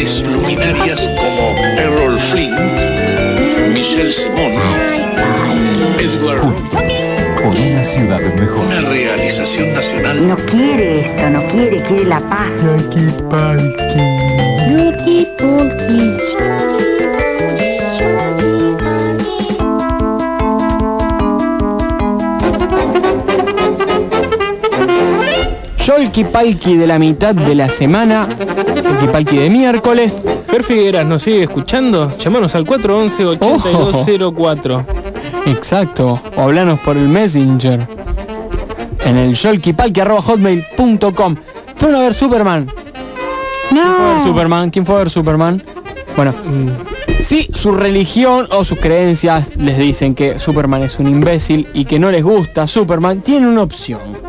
grandes luminarias como Errol Flynn, Michelle Simon, Edward Por una ciudad mejor. una realización nacional No quiere esto, no quiere, quiere la paz. Palki de la mitad de la semana, Palki de miércoles. Fer Figueras nos sigue escuchando. Llámanos al 411-8204. Exacto, o hablanos por el Messenger. En el yolkipalki.hotmail.com Fueron a ver Superman. ¿Quién fue a ver Superman? ¿Quién fue a ver Superman? Bueno, si su religión o sus creencias les dicen que Superman es un imbécil y que no les gusta Superman, tienen una opción.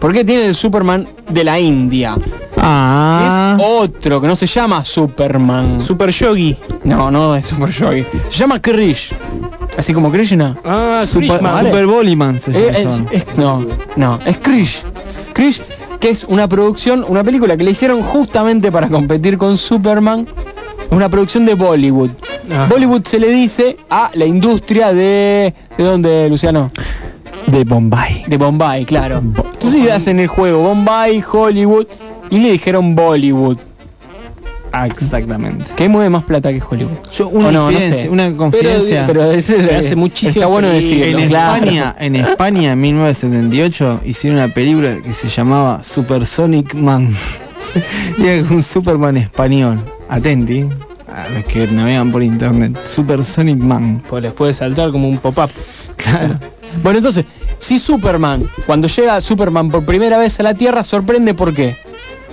Porque tiene el Superman de la India. Ah. Es otro que no se llama Superman. Super Yogi. No, no es Super Yogi. Se llama Krish. Así como Krishna. Ah, Super. Super Boliman Eh, llama. es- es- no, no, es Krish. Krish, que es una producción, una película que le hicieron justamente para competir con Superman. Una producción de Bollywood. Ajá. Bollywood se le dice a la industria de... ¿De dónde, Luciano? De Bombay. De Bombay, claro. Entonces hacen el juego Bombay, Hollywood y le dijeron Bollywood. Ah, exactamente. Que mueve más plata que Hollywood. Yo una no, no confidencia, sé. una confidencia. Pero ese Pero hace muchísimo Está bueno decirlo. en claro. España, en España en 1978 hicieron una película que se llamaba Supersonic Man. y era un Superman español. Atenti a los que navegan por internet. Supersonic Man. Pues les puede saltar como un pop-up. Claro. Bueno, entonces, si Superman, cuando llega Superman por primera vez a la Tierra, sorprende ¿por qué?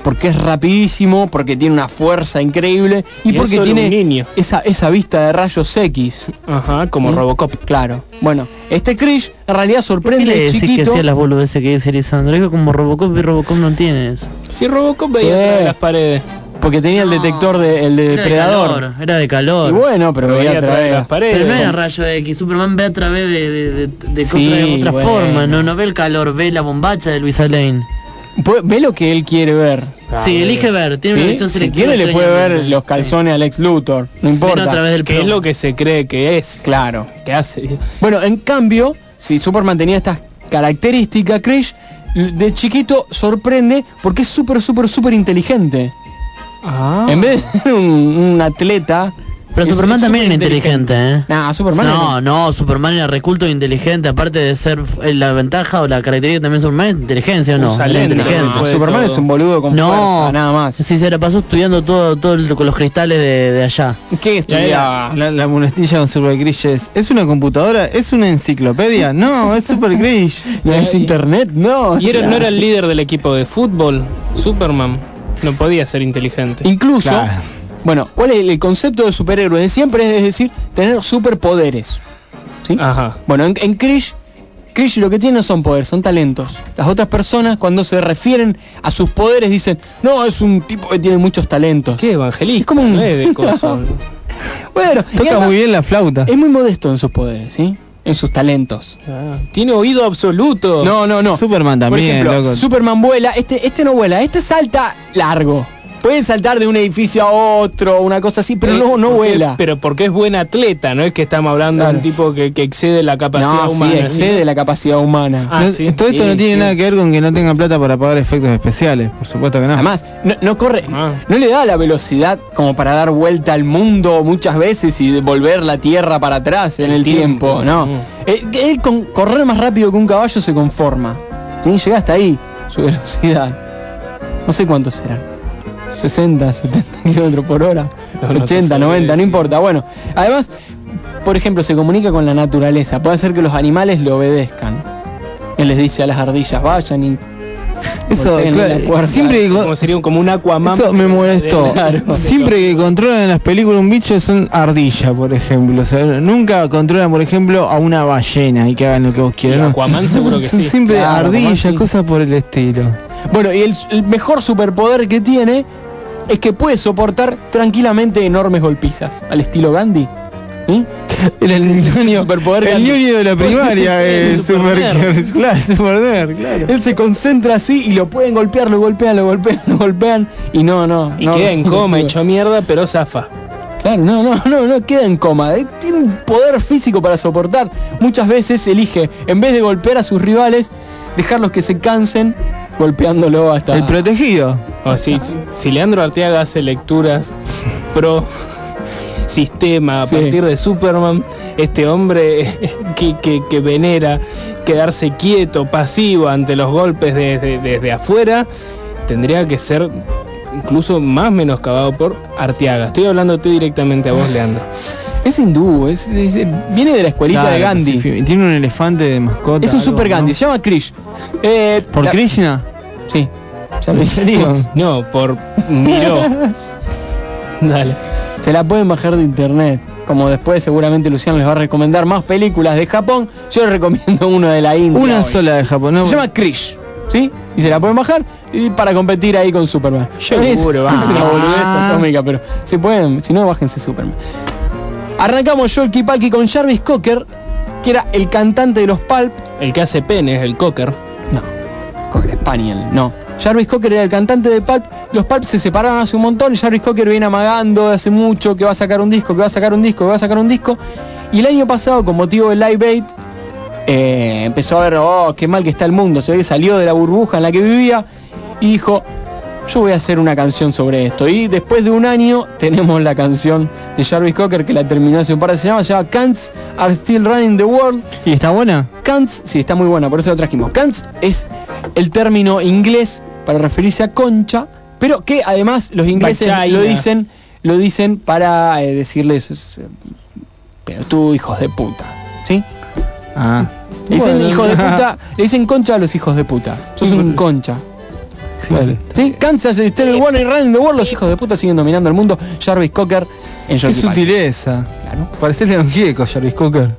Porque es rapidísimo, porque tiene una fuerza increíble y, porque tiene un niño. esa, esa vista de rayos X. Ajá, como ¿Mm? Robocop. Claro. Bueno, este Krish en realidad ¿Por qué sorprende le que chiquito. hacía las boludeces que dice Lisandro? Como Robocop y Robocop no tiene eso. Si Robocop Sí. veía de las paredes. Porque tenía el detector de, el de Era de depredador. calor, era de calor. Y bueno, pero veía a través de de las paredes. Pero no era rayo X, Superman ve a través de, de, de, de Sí, otra, de otra bueno. forma, no, no ve el calor, ve la bombacha de Luisa Lane. Puede- Ve lo que él quiere ver. sí, elige ver, tiene una ¿sí? visión Si quiere le puede ver los calzones al ex Luthor. No importa. a través del Que es lo que se cree que es. Claro. Que hace. Bueno, en cambio, si Superman tenía estas características, Krish l- de chiquito sorprende porque es súper, súper, súper inteligente. Ah. En vez de ser un, un atleta... Pero Superman es también era inteligente, ¿eh? Nah, Superman no, es- no, Superman era reculto e inteligente, aparte de ser eh, la ventaja o la característica también de Superman es inteligencia, ¿o no? Inteligente. Superman todo. es un boludo con No, fuerza, nada más. Sí, se la pasó estudiando todo, todo el- con los cristales de, de allá. ¿Qué estudiaba? La, la molestilla con Super Grish es, ¿es una computadora? ¿Es una enciclopedia? No, es Super Grish. ¿No es internet? No. Y era, no era el líder del equipo de fútbol. Superman. No podía ser inteligente. Incluso, Claro. bueno, ¿cuál es el concepto de superhéroe? De siempre es decir, tener superpoderes. ¿Sí? Ajá. Bueno, en, en Krish, Krish lo que tiene no son poderes, son talentos. Las otras personas cuando se refieren a sus poderes dicen, no, es un tipo que tiene muchos talentos. ¿Qué evangelista? Es como un- no es de cosas. Bueno, Toca además, muy bien la flauta. es muy modesto en sus poderes, ¿sí? En sus talentos. Ah, Tiene oído absoluto. No, no, no. Superman Por también, ejemplo, loco. Superman vuela, este, este no vuela, este salta largo. Pueden saltar de un edificio a otro, una cosa así, pero no, no porque- vuela. Pero porque es buen atleta, no es que estamos hablando de Claro. un tipo que, que excede la capacidad no, humana. sí, excede la capacidad humana. Ah, No, sí. Todo esto Sí, no tiene sí. nada que ver con que no tengan plata para pagar efectos especiales, por supuesto que no. Además, no, no corre, Ah. no le da la velocidad como para dar vuelta al mundo muchas veces y devolver la tierra para atrás en el tiempo, tiempo, no. mm. Eh, Él con correr más rápido que un caballo se conforma. Y llega hasta ahí su velocidad. No sé cuánto será. 60, 70 kilómetros por hora, No, no te 80, sabría 90, no importa. Bueno, además, por ejemplo, se comunica con la naturaleza. Puede hacer que los animales le obedezcan. Él les dice a las ardillas, vayan y Eso, claro, siempre que, Como sería como un Aquaman. Eso me molestó. Claro. Siempre que controlan en las películas un bicho son ardilla, por ejemplo. O sea, nunca controlan, por ejemplo, a una ballena y que hagan lo que vos. ¿no? Aquaman seguro que Son sí. Siempre Claro, sí. cosas por el estilo. Bueno, y el, el mejor superpoder que tiene es que puede soportar tranquilamente enormes golpizas, al estilo Gandhi. Era el ñoño, Superpoder el ñoño de la primaria, eh, Super claro, super nerd, claro. Él se concentra así y lo pueden golpear, lo golpean, lo golpean, lo golpean y no, no. Y no, queda en coma, hecho mierda, pero zafa. Claro, no, no, no, no queda en coma. Eh, Tiene un poder físico para soportar. Muchas veces elige, en vez de golpear a sus rivales, dejarlos que se cansen golpeándolo hasta... El protegido. O si, Leandro Arteaga hace lecturas pro sistema a Sí. partir de Superman, este hombre que, que- que venera quedarse quieto, pasivo ante los golpes desde, desde afuera, tendría que ser incluso más menoscabado por Arteaga. Estoy hablándote directamente a vos, Leandro. Es hindú, es, es- viene de la escuelita Claro, de Gandhi. sí, Tiene un elefante de mascota. Es un algo, super ¿no? Gandhi, se llama Krish. Eh, ¿Por la- Krishna? Sí. Ya lo ¿En serio? No, por Miró. Dale. Se la pueden bajar de internet. Como después seguramente Luciano les va a recomendar más películas de Japón, yo les recomiendo uno de la India. Una hoy. sola de Japón. ¿no? Se llama Krish, ¿sí? Y se la pueden bajar y para competir ahí con Superman. Seguro, es, es una boludez atómica, pero se pueden, si no, bájense Superman. Arrancamos Yolki Palki con Jarvis Cocker, que era el cantante de los Pulp. El que hace penes, el cocker. No, Cocker Spaniel, no. Jarvis Cocker era el cantante de Pulp. Los Pulp se separaron hace un montón Jarvis Cocker viene amagando hace mucho que va a sacar un disco, que va a sacar un disco, que va a sacar un disco. Y el año pasado, con motivo del Live Aid, eh, empezó a ver, oh, qué mal que está el mundo. Se ve que salió de la burbuja en la que vivía y dijo, yo voy a hacer una canción sobre esto. Y después de un año tenemos la canción de Jarvis Cocker que la terminó hace un par de semanas, se llama Cants Are Still Running the World. ¿Y está buena? Cants, sí, está muy buena, por eso lo trajimos. Cants es el término inglés para referirse a concha, pero que además los ingleses lo dicen, lo dicen para eh, decirles, es, eh, pero tú hijos de puta, ¿sí? Ah. Dicen Bueno. hijos de puta, le dicen concha a los hijos de puta. Sos un concha. Sí, sí. Kansas Still el One y Running the World, los hijos de puta siguen dominando el mundo. Jarvis Cocker en Qué Jockey Park. sutileza. Claro. Parece Leon Gieco, Jarvis Cocker.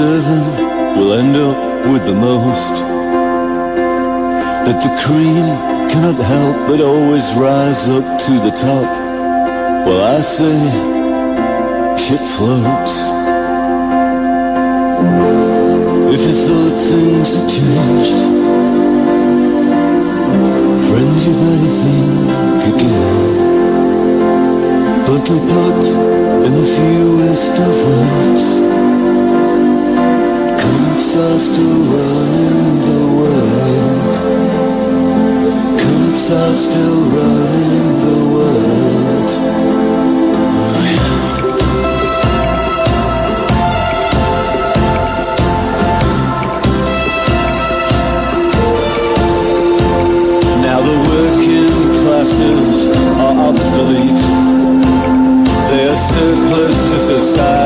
Deserving will end up with the most. That the cream cannot help but always rise up to the top. Well, I say, ship floats. If you thought things had changed, friends, you better think again. Bluntly put in the fewest of words are still running the world. Cunts are still running the world. Now the working classes are obsolete. They are surplus to society's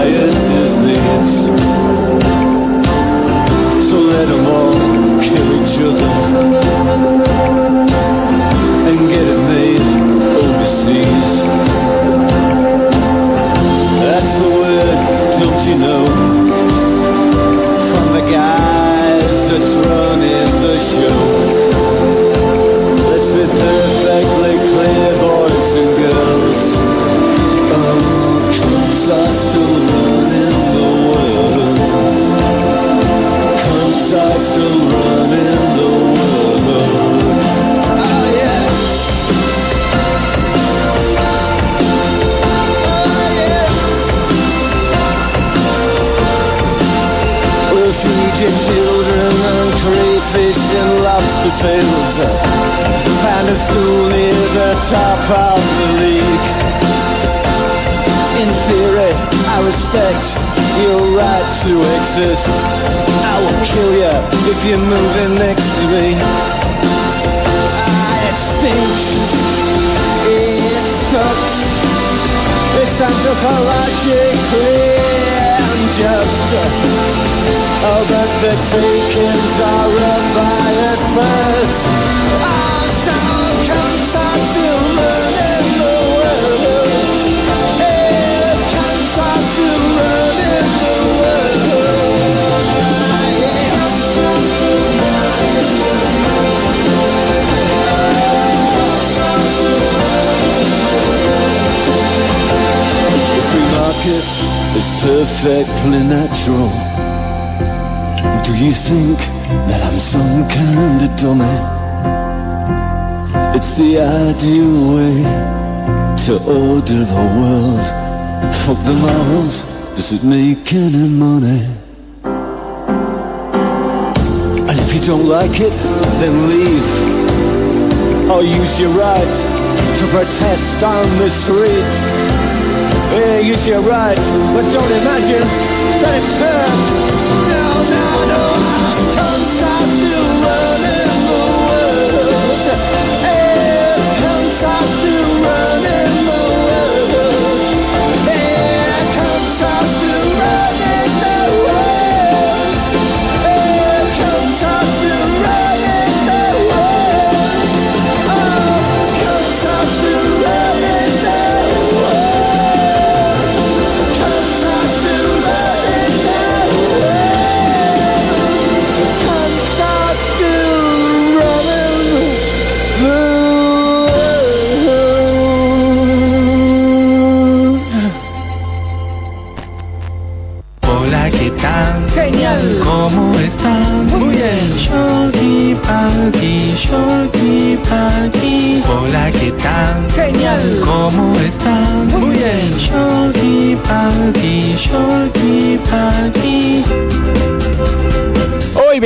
faces And school near the top of the league. In theory, I respect your right to exist. I will kill you if you're moving next to me. I stink. It sucks. It's anthropologically unjust. Oh, the are first. Oh, comes our the world. It comes our the The free market is perfectly natural. Do you think that I'm some kind of dummy? It's the ideal way to order the world. Fuck the morals, does it make any money? And if you don't like it, then leave. Or use your right to protest on the streets. Yeah, use your right, but don't imagine that it's hurt.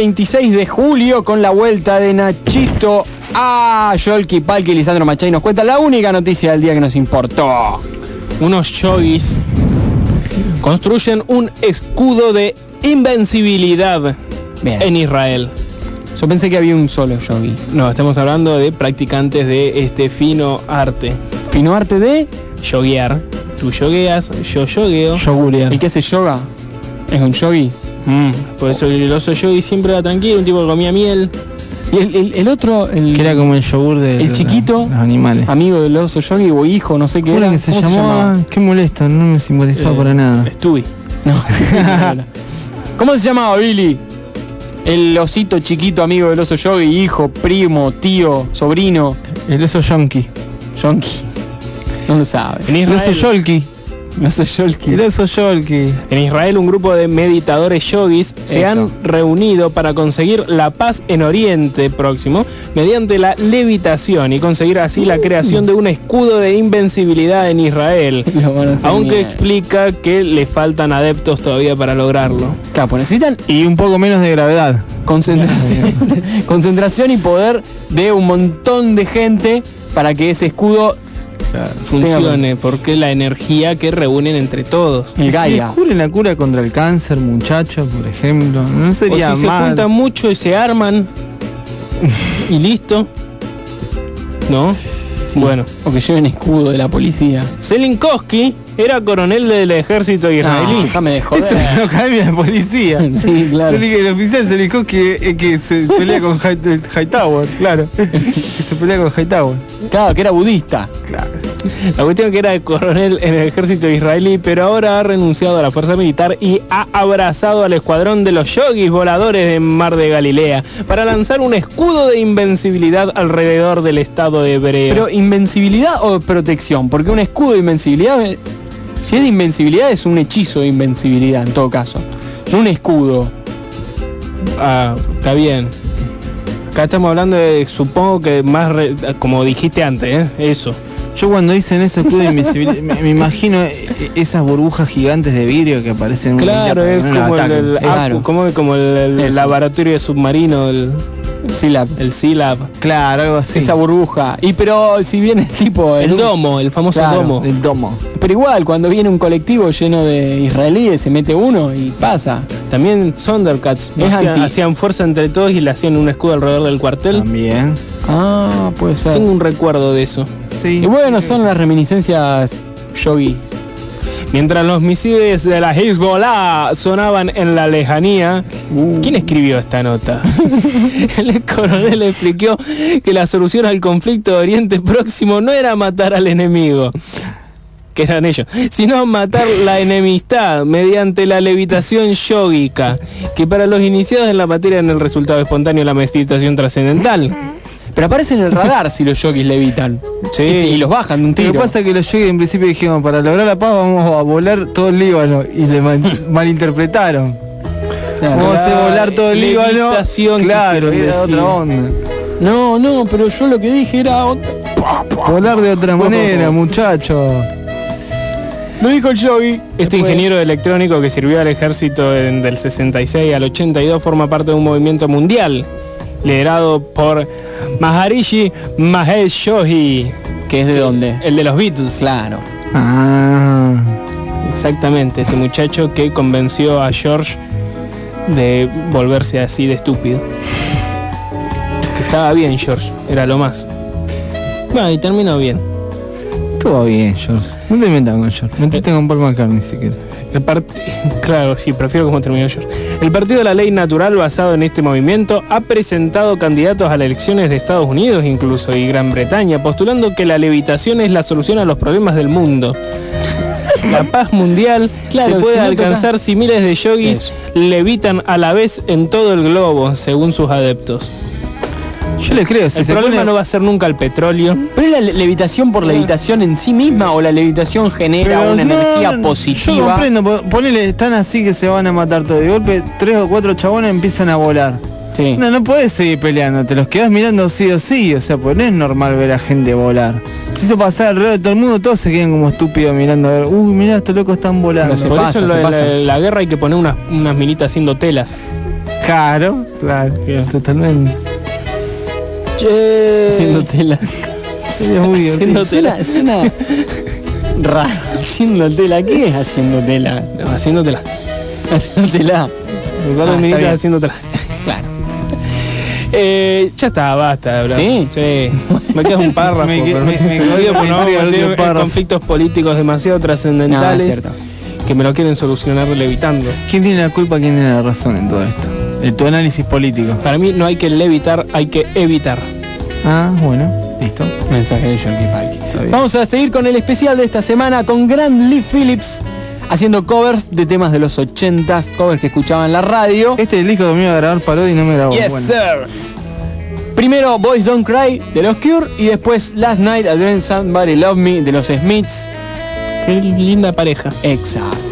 26 de julio con la vuelta de Nachito a Yolki Palki y Lisandro Machay nos cuenta la única noticia del día que nos importó. Unos yogis construyen un escudo de invencibilidad Bien. en Israel. Yo pensé que había un solo yogi. No, estamos hablando de practicantes de este fino arte. Fino arte de Yoguear. Tú yogueas, yo yogueo. Yogurear. ¿Y qué hace yoga? ¿Es un yogi? Mm, por eso el oso yogi siempre era tranquilo, un tipo que comía miel. Y el, el- el otro, el, Que era como el yogur de el chiquito, los animales. amigo del oso yogi o hijo, no sé qué ¿Cómo era. que se ¿Cómo llamaba? Qué molesto, no me simpatizaba Eh, para nada. Stewie. No. ¿Cómo se llamaba Billy? El osito chiquito amigo del oso yogi, hijo, primo, tío, sobrino, El oso yonki. yonki. No lo sabe. El oso yolki. El oso yolki. El oso yolki. en Israel un grupo de meditadores yogis se Eso. han reunido para conseguir la paz en Oriente Próximo mediante la levitación y conseguir así la creación de un escudo de invencibilidad en Israel. Aunque explica que le faltan adeptos todavía para lograrlo. Claro, necesitan Y un poco menos de gravedad. concentración, concentración y poder de un montón de gente para que ese escudo Funcione, porque la energía que reúnen entre todos. el Si Gaia. descubren la cura contra el cáncer, muchachos, por ejemplo, no O sería si se mal. juntan mucho y se arman y listo. ¿No? Sí. Bueno. O que lleven escudo de la policía. Zelinkowski era coronel del ejército No, israelí. déjame de Esto es joder. una academia de policía. Sí, claro. El oficial se dijo que, que se pelea con High- Hightower, claro. que se pelea con Hightower. Claro, que era budista. Claro. La cuestión que era el coronel en el ejército israelí, pero ahora ha renunciado a la fuerza militar y ha abrazado al escuadrón de los yogis voladores de Mar de Galilea para lanzar un escudo de invencibilidad alrededor del estado hebreo. Pero invencibilidad o protección, porque un escudo de invencibilidad, eh, si es de invencibilidad es un hechizo de invencibilidad en todo caso. No un escudo. Ah, está bien. Acá estamos hablando de, supongo que más, re- como dijiste antes, ¿eh? eso. Yo cuando dicen eso escudo me, me imagino eh, esas burbujas gigantes de vidrio que aparecen en Claro, isla es como el, el Claro. APU, como, como el, laboratorio submarino, el, Silab. el SILAB. Claro, algo así. Esa burbuja. Y pero si viene tipo en El domo, el famoso Claro, domo. El domo. Pero igual, cuando viene un colectivo lleno de israelíes, se mete uno y pasa. También Thundercats Es hacían, anti- hacían fuerza entre todos y le hacían un escudo alrededor del cuartel. También. Ah, puede ser. Tengo un recuerdo de eso. Sí. Y bueno, son las reminiscencias yogi. Mientras los misiles de la Hezbollah sonaban en la lejanía, ¿quién escribió esta nota? El coronel explicó que la solución al conflicto de Oriente Próximo no era matar al enemigo, que eran ellos, sino matar la enemistad mediante la levitación yógica, que para los iniciados en la materia en el resultado espontáneo de la meditación trascendental. Pero aparece en el radar si los yogis levitan. Sí. Y, y los bajan de un Lo que tiro. pasa es que los yogis en principio dijeron, para lograr la paz vamos a volar todo el Líbano. Y le mal- malinterpretaron. Vamos a hacer volar todo el Líbano. Claro, era decir. otra onda. No, no, pero yo lo que dije era. Volar de otra manera, muchacho. Lo dijo el yogi. Este Después- ingeniero electrónico que sirvió al ejército en- del 66 al 82 forma parte de un movimiento mundial liderado por Maharishi Mahesh Yogi, ¿Que es de dónde? el de los Beatles. Claro. Ah. Exactamente, este muchacho que convenció a George de volverse así de estúpido. Estaba bien George, era lo más. Bueno, y terminó bien. Todo bien, George. No te metas con George. Metete con Paul McCartney si quieres. El claro, sí, prefiero cómo terminó George. El Partido de la Ley Natural, basado en este movimiento, ha presentado candidatos a las elecciones de Estados Unidos incluso y Gran Bretaña, postulando que la levitación es la solución a los problemas del mundo. La paz mundial Claro, se puede si no alcanzar si miles de yogis levitan a la vez en todo el globo, según sus adeptos. Yo le creo, si el se problema pone... no va a ser nunca el petróleo. ¿Pero es la le- levitación por levitación en sí misma o la levitación genera Pero una no, energía Yo positiva? comprendo, po- ponele, están así que se van a matar todo. De golpe, tres o cuatro chabones empiezan a volar. Sí. No, no puedes seguir peleando, te los quedas mirando sí o sí, o sea, pues no es normal ver a gente volar. Si eso pasa alrededor de todo el mundo, todos se quedan como estúpidos mirando a ver, uy, mirá, estos locos están volando. No se Por pasa, eso se la, pasa. la- la guerra hay que poner unas, unas minitas haciendo telas. Claro, claro, Bien. totalmente. Haciendo tela. Sería muy divertido. Suena, suena raro. Haciendo tela. ¿Qué es haciendo tela? No, haciendo telas. Haciendo tela. Un par de Ah, está telas. Claro. Eh, ya está, basta. bla. ¿Sí? Me queda un párrafo, Me pero no me- me no en párrafo. conflictos políticos demasiado trascendentales es que me lo quieren solucionar levitando. ¿Quién tiene la culpa, quién tiene la razón en todo esto? En tu análisis político. Para mí no hay que levitar, hay que evitar. Ah, bueno, listo. Mensaje de Yorkie Palki. Vamos a seguir con el especial de esta semana con Grand Lee Phillips haciendo covers de temas de los 80s, covers que escuchaba en la radio. Este es el disco me iba a grabar parodia y no me grabó. Yes, Bueno. sir. Primero Boys Don't Cry de los Cure y después Last Night I Dreamed Somebody Love Me de los Smiths. Qué linda pareja. Exacto.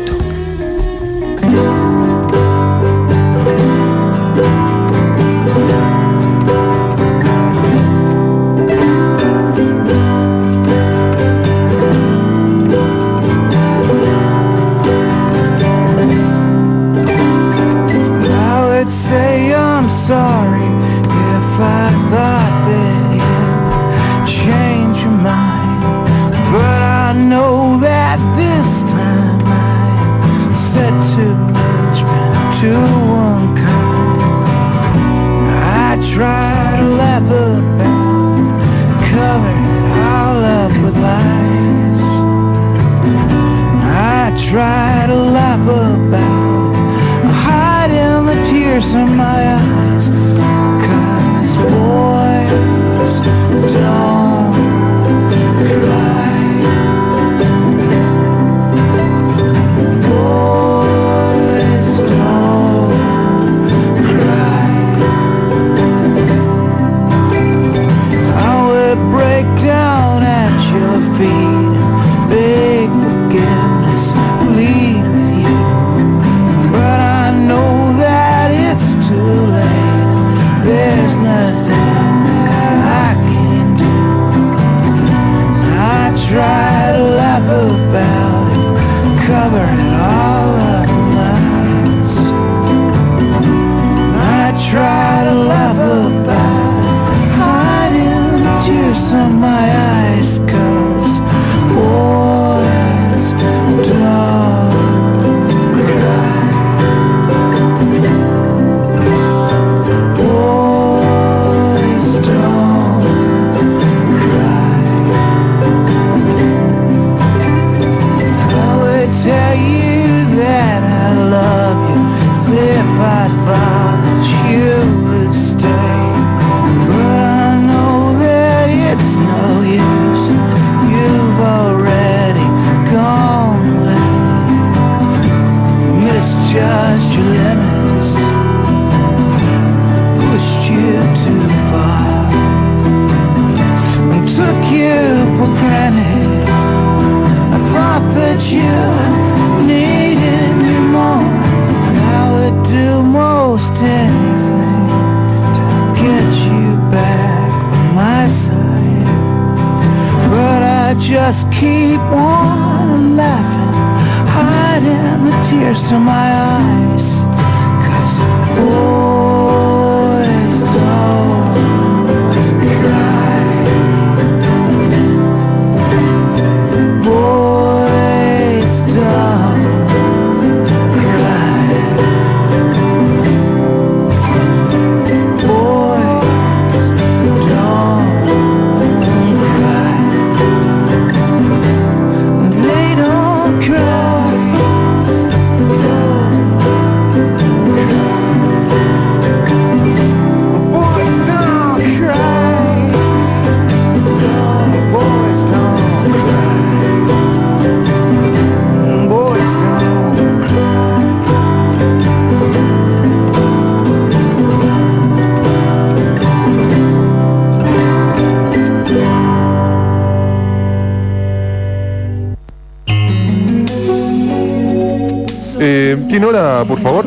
por favor.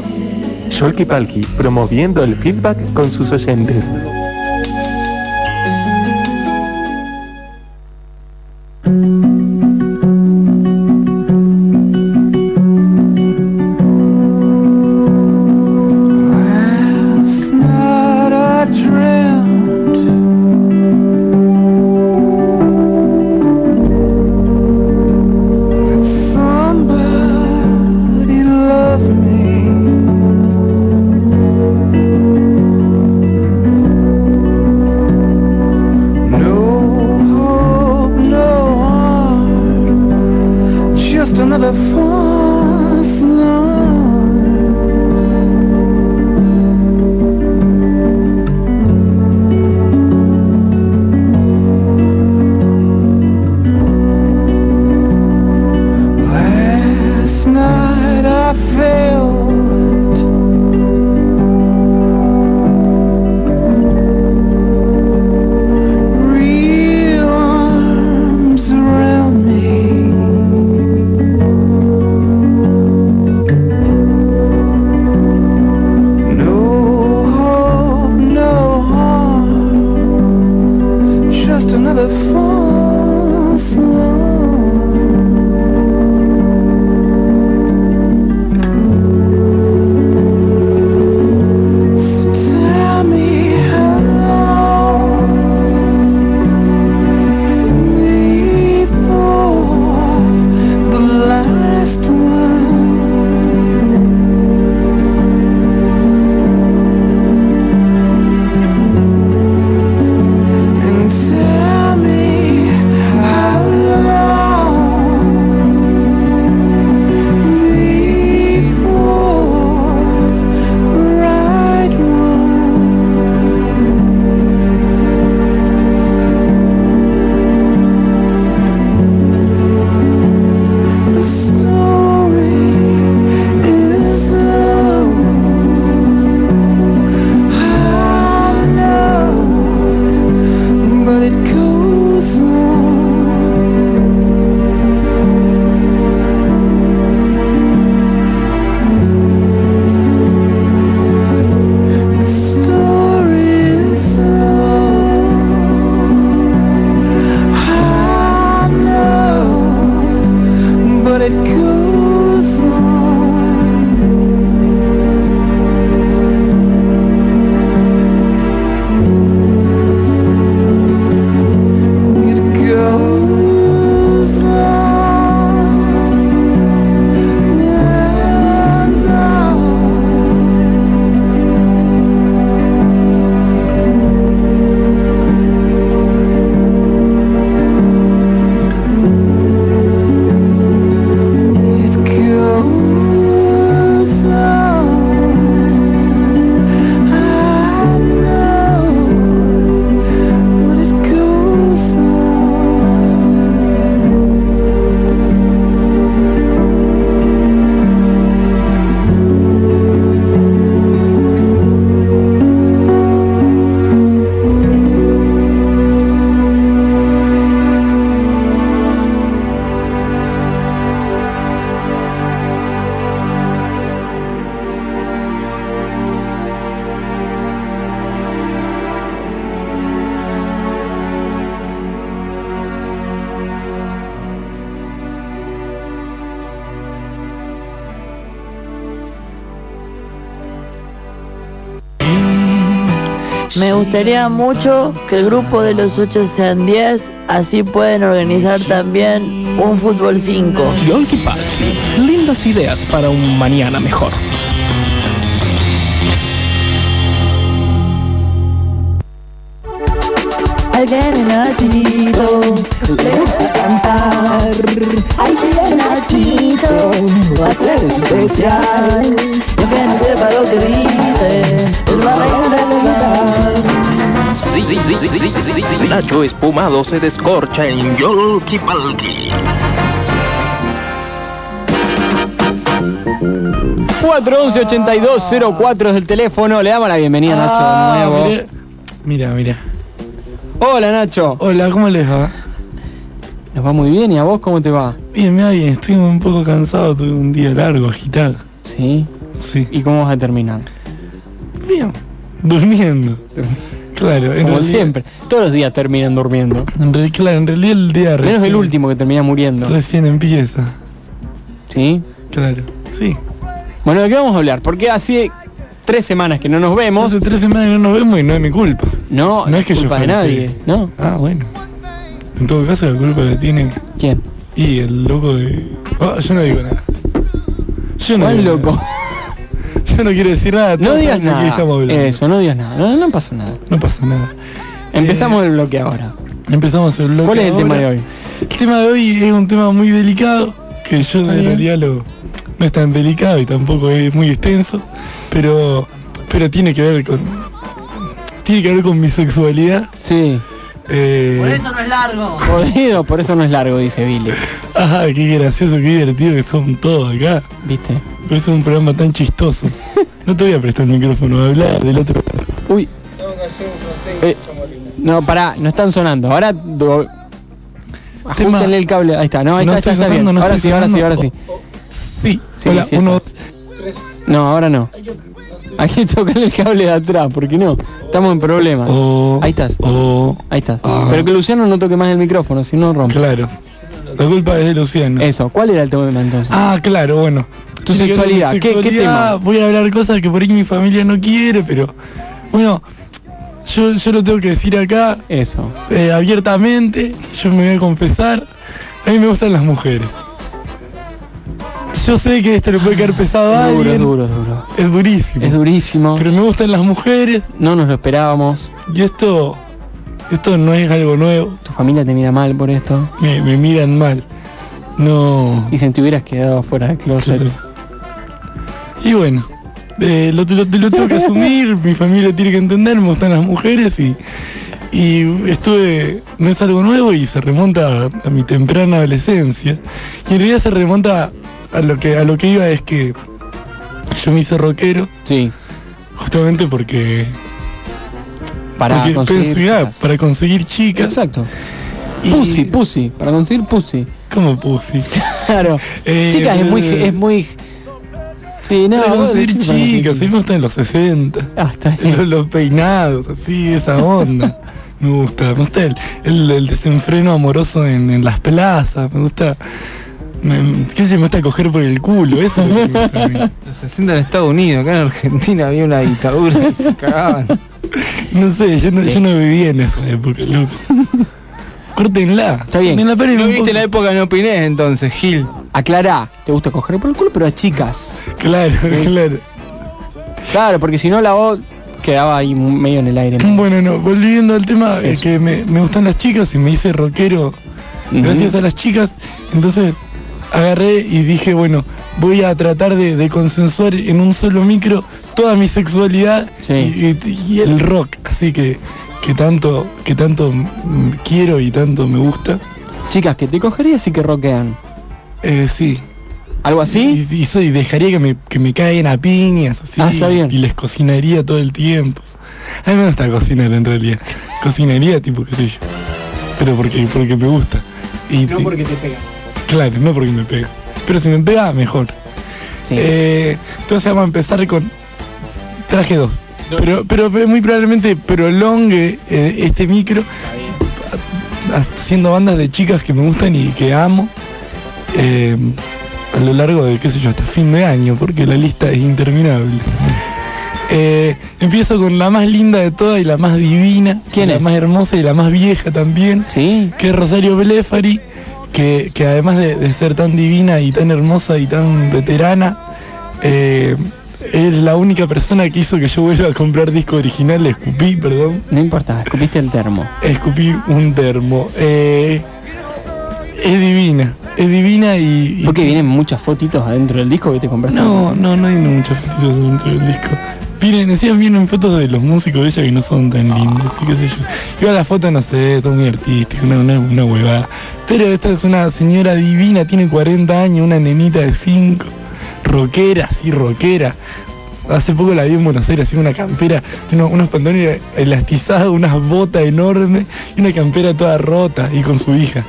Sholky Palki, promoviendo el feedback con sus oyentes. Gustaría mucho que el grupo de los 8 sean 10, así pueden organizar también un fútbol 5. Yolki Palki, lindas ideas para un mañana mejor. Al bien Nachito le gusta cantar. Al bien Nachito va a ser especial. Y aunque no sepa lo que dice, es la reina del lugar. Nacho espumado se descorcha en Yolki Palki. 411-8204 es el teléfono. Le damos la bienvenida, Ah, Nacho, de nuevo. mira, mira, mira. Hola, Nacho. Hola, ¿cómo les va? Nos va muy bien. ¿Y a vos cómo te va? Bien, me va bien. Estoy un poco cansado. Tuve un día largo, agitado. ¿Sí? Sí. ¿Y cómo vas a terminar? Bien. Durmiendo. Claro, en Como realidad- siempre. Todos los días terminan durmiendo. En re- claro, en realidad el día Menos recién- el último que termina muriendo. Recién empieza. ¿Sí? Claro. Sí. Bueno, ¿de qué vamos a hablar? Porque hace tres semanas que no nos vemos. Hace tres semanas que no nos vemos y no es mi culpa. No, No es que yo culpa de falte. nadie, ¿no? Ah, bueno. En todo caso la culpa la tiene ¿Quién? y el loco de... Ah, yo no digo nada. Yo no ¿Cuál digo loco? nada. Yo no quiero decir nada. No digas nada. Eso, no digas nada. No, no pasa nada. No pasa nada. Empezamos el bloque ahora. Empezamos el bloque ¿Cuál es el ahora. tema de hoy? El tema de hoy es un tema muy delicado, que yo en realidad lo, no es tan delicado y tampoco es muy extenso, pero pero tiene que ver con tiene que ver con mi sexualidad. Sí. Eh, no es largo. Jodido, por eso no es largo, dice Billy. ajá, qué gracioso, qué divertido que son todos acá. ¿Viste? Por eso es un programa tan chistoso. No te voy a prestar el micrófono, hablar del otro lado. Uy. Eh, no, pará, no están sonando. Ahora do... Ajustenle el cable. Ahí está, no, ahí No está, está bien. sonando, no ahora sí, ahora sí, sonando. ahora sí. Sí, Sí, hola, sí uno. No, ahora no. Hay que tocar el cable de atrás, porque no. Estamos en problemas. o, Ahí estás. o, Ahí está. Ah. Pero que Luciano no toque más el micrófono, si no rompe. claro. La culpa es de Luciano. Eso, ¿cuál era el tema entonces? Ah, claro, bueno. Tu sexualidad, ¿qué- tema? Voy a hablar cosas que por ahí mi familia no quiere, pero bueno, yo, yo lo tengo que decir acá Eso. eh, abiertamente, yo me voy a confesar, a mí me gustan las mujeres. Yo sé que esto le puede caer pesado a Es duro, es alguien, duro, es duro. es durísimo, Es durísimo. pero me gustan las mujeres No nos lo esperábamos. y esto, esto no es algo nuevo, Tu familia te mira mal por esto. me, me miran mal. No, Dicen te hubieras quedado fuera del closet. Claro. Y bueno, eh, lo, lo- lo tengo que asumir, mi familia tiene que entender, me gustan las mujeres y, y estuve, no es algo nuevo y se remonta a, a mi temprana adolescencia. Y en realidad se remonta a lo que a lo que iba es que yo me hice rockero Sí. justamente porque, Para porque conseguir. pensé, ah, chicas. para conseguir chicas. Exacto. Y- Pussy, pussy. Para conseguir pussy. ¿Cómo pussy? Claro. Eh, Chicas, es muy. eh, Es muy. Sí, no. para conseguir chicas, a mí me gustan los 60. Ah, está bien. los, los peinados, así, esa onda. Me gusta, me gusta el, el- el desenfreno amoroso en, en las plazas, me gusta, me, qué sé, me gusta coger por el culo, eso es lo que me gusta a mí. Los 60 en Estados Unidos, acá en Argentina había una dictadura y se cagaban. No sé, yo no, yo no viví en esa época, loco. Córtenla. Está bien. Paren No un viste poco. la época no opinés entonces, Gil. Aclará. Te gusta coger por el culo, pero a chicas. Claro, claro. Claro, porque si no la voz quedaba ahí medio en el aire. Bueno, no, volviendo al tema, es que me, me gustan las chicas y me hice rockero gracias a las chicas. Entonces agarré y dije, bueno, voy a tratar de, de consensuar en un solo micro toda mi sexualidad Sí. y, y- y el rock. Así que, que tanto, que tanto quiero y tanto me gusta. Chicas que te cogerías y que rockean. Eh, sí. ¿Algo así? Y, y soy, dejaría que me, que me caigan a piñas, así. Ah, está bien. Y les cocinaría todo el tiempo. A mí me gusta cocinar en realidad. Cocinaría tipo, qué sé yo. Pero porque, porque me gusta. Y No te- porque te pega. Claro, no porque me pega. Pero si me pega, mejor. Sí. Eh, entonces vamos a empezar con traje 2. Pero, pero muy probablemente prolongue eh, este micro haciendo bandas de chicas que me gustan y que amo eh, a lo largo de, qué sé yo, hasta fin de año, porque la lista es interminable. Eh, empiezo con la más linda de todas y la más divina. ¿Quién la es? más hermosa y la más vieja también. Sí. Que es Rosario Blefari, que, que además de, de ser tan divina y tan hermosa y tan veterana, eh, es la única persona que hizo que yo vuelva a comprar disco original. Escupí, perdón. No importa, escupiste el termo. Escupí un termo. Eh, es divina, es divina y... y- Porque vienen muchas fotitos adentro del disco que te compraste. No, no, no hay muchas fotitos dentro del disco. Vienen, decían vienen fotos de los músicos de ella que no son tan lindos, y qué sé yo. Igual la foto no sé, todo muy artística, una, una, una huevada. Pero esta es una señora divina, tiene 40 años, una nenita de 5, rockera, sí, rockera. Hace poco la vi en Buenos Aires, haciendo una campera, tiene unos, unos pantalones elastizados, unas botas enormes y una campera toda rota y con su hija.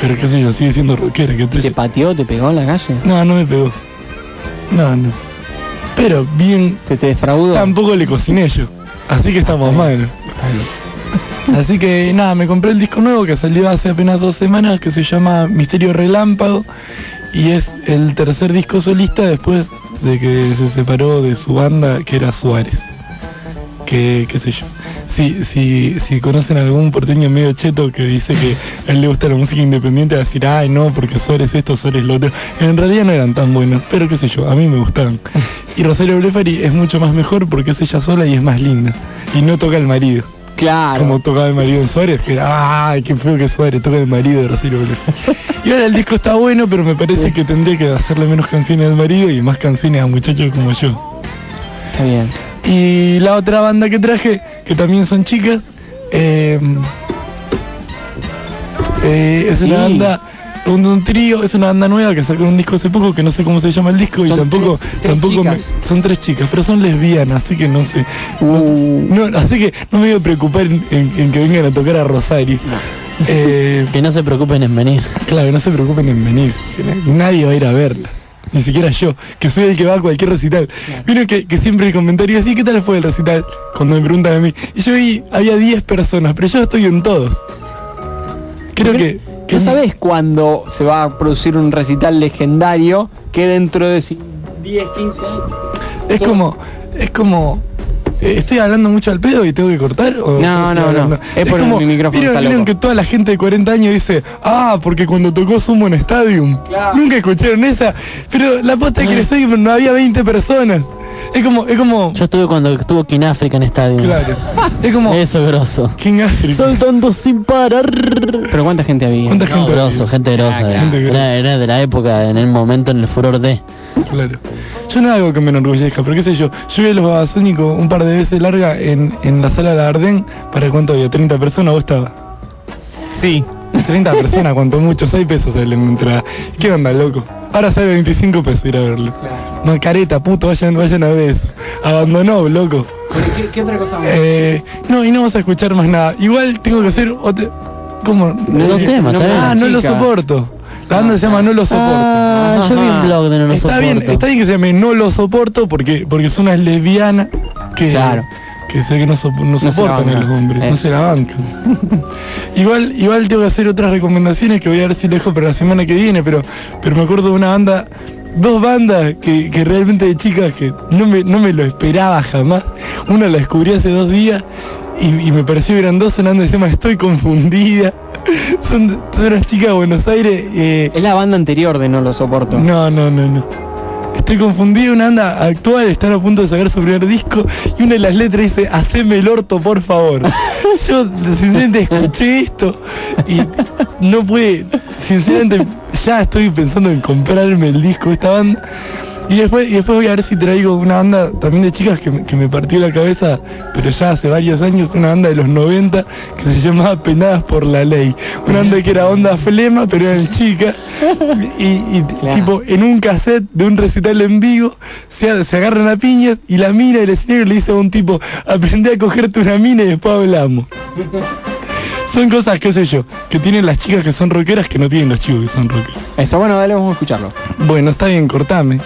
Pero qué sé yo, sigue siendo rockera. ¿qué ¿Te pateó, te pegó en la calle? no, no me pegó. No, no. Pero bien. ¿Te, te defraudó? Tampoco le cociné yo. Así que estamos mal. Así que nada, me compré el disco nuevo que salió hace apenas dos semanas que se llama Misterio Relámpago y es el tercer disco solista después de que se separó de su banda que era Suárez. Que, qué sé yo. Si, si, si conocen algún porteño medio cheto que dice que a él le gusta la música independiente, va a decir, ay no, porque Suárez esto, Suárez lo otro. En realidad no eran tan buenos, pero qué sé yo, a mí me gustaban. Y Rosario Blefari es mucho más mejor porque es ella sola y es más linda. Y no toca el marido. Claro. Como tocaba el marido en Suárez, que era, ay, qué feo que Suárez toca el marido de Rosario Blefari. Y ahora el disco está bueno, pero me parece que tendría que hacerle menos canciones al marido y más canciones a muchachos como yo. Está bien. Y la otra banda que traje, que también son chicas, eh, eh, es una Sí. banda, un, un trío, es una banda nueva que sacó un disco hace poco, que no sé cómo se llama el disco y tampoco, tres- tres tampoco me- son tres chicas, pero son lesbianas, así que no sé. Uh. No, no, así que no me voy a preocupar en, en- en que vengan a tocar a Rosario. Eh, Que no se preocupen en venir. Claro, no se preocupen en venir. que na- Nadie va a ir a verla. Ni siquiera yo, que soy el que va a cualquier recital. Vieron que, que siempre el comentario ¿y qué tal fue el recital? Cuando me preguntan a mí. Y yo vi, había 10 personas, pero yo estoy en todos. Creo que... que ¿No sabes cuándo se va a producir un recital legendario que dentro de ci- 10, 15 años? Es como... Es como... eh, ¿Estoy hablando mucho al pedo y tengo que cortar? o No, no, no. Es por como, mi micrófono ¿vieron, está loco. que toda la gente de 40 años dice, ah, porque cuando tocó Sumo en Stadium, nunca escucharon esa, pero la posta que en el Stadium no había 20 personas. Es como, es como, Yo estuve cuando estuvo King Africa en estadio. claro, es como Eso grosso. King Africa. Saltando sin parar. Pero ¿cuánta gente había? ¿Cuánta No, gente grosso, había? gente grosa. Ah, era. gente grosa. Era, era de la época, en el momento, en el furor de. Claro. Yo no hago que me enorgullezca, pero qué sé yo, yo vi a los babasónicos un par de veces larga en, en la sala de la Arden, ¿para cuánto había? ¿30 personas vos estaba? Sí. 30 personas, cuanto mucho, 6 pesos sale la entrada. ¿Qué onda, loco? Ahora sale 25 pesos ir a verlo. Macareta, puto, vayan, vayan a ver eso. Abandonó, loco. ¿Qué, qué otra cosa? Eh, no, y no vamos a escuchar más nada. Igual tengo que hacer otra... ¿Cómo? Dos Eh, está bien. Ah, no lo soporto. La banda se llama No lo soporto. Ah, yo vi un blog de no lo está soporto. bien, está bien que se llame No lo soporto porque porque son unas lesbianas que Claro. Que sé que no, soportan a los hombres, no se la bancan. igual igual tengo que hacer otras recomendaciones que voy a ver si lo dejo para la semana que viene, pero pero me acuerdo de una banda dos bandas que, que realmente de chicas que no me, no me lo esperaba jamás. Una la descubrí hace dos días y, y me pareció grandosa, una banda que se llama Estoy Confundida. Son, son unas chicas de Buenos Aires. eh, Es la banda anterior de No lo soporto. no, no, no, no. Estoy confundido, una banda actual, están a punto de sacar su primer disco y una de las letras dice, haceme el orto, por favor. Yo sinceramente escuché esto y no pude, sinceramente ya estoy pensando en comprarme el disco de esta banda. Y después, y después voy a ver si traigo una banda también de chicas que, me- que me partió la cabeza, pero ya hace varios años, una banda de los 90 que se llamaba Penadas por la Ley. Una banda que era onda flema, pero eran chicas. Y, y Claro. tipo, en un cassette de un recital en vivo, se, se agarran a piñas y la mina del escenario le dice a un tipo, aprende a cogerte una mina y después hablamos. Son cosas, qué sé yo, que tienen las chicas que son rockeras que no tienen los chicos que son rockeros. Eso, bueno, dale, vamos a escucharlo. Bueno, está bien, cortame.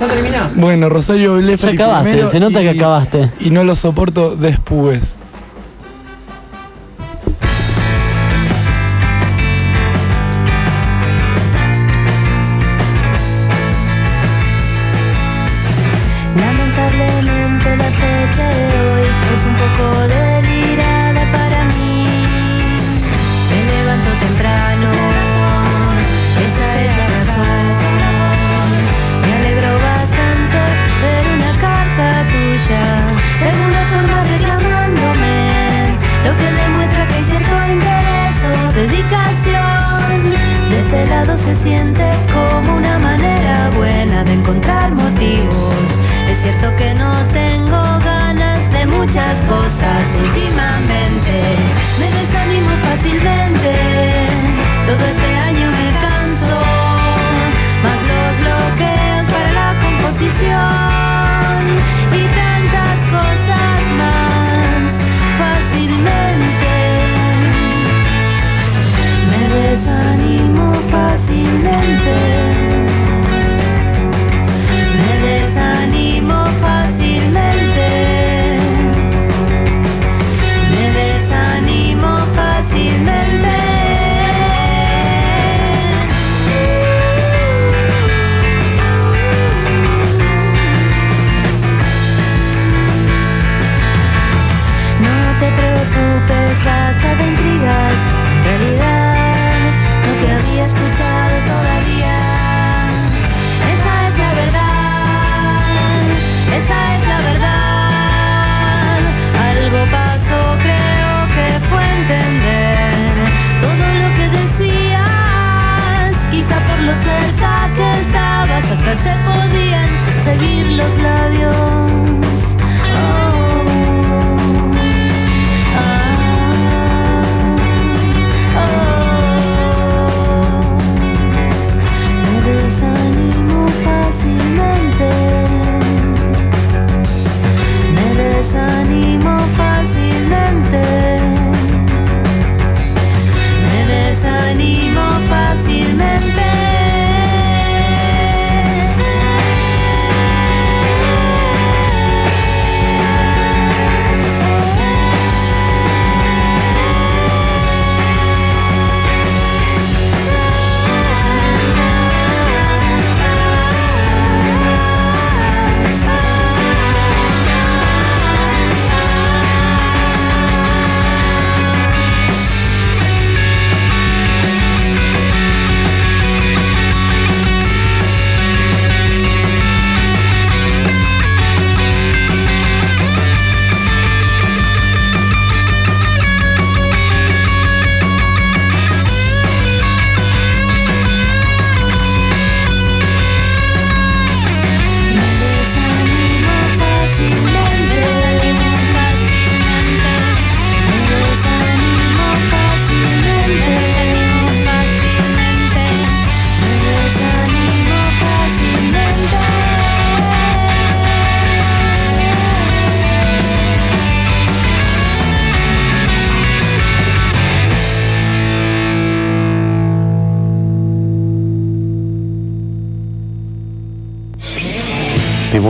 ¿Ya termina? Bueno, Rosario Ya Blefari acabaste, primero se nota y- que acabaste. Y no lo soporto después.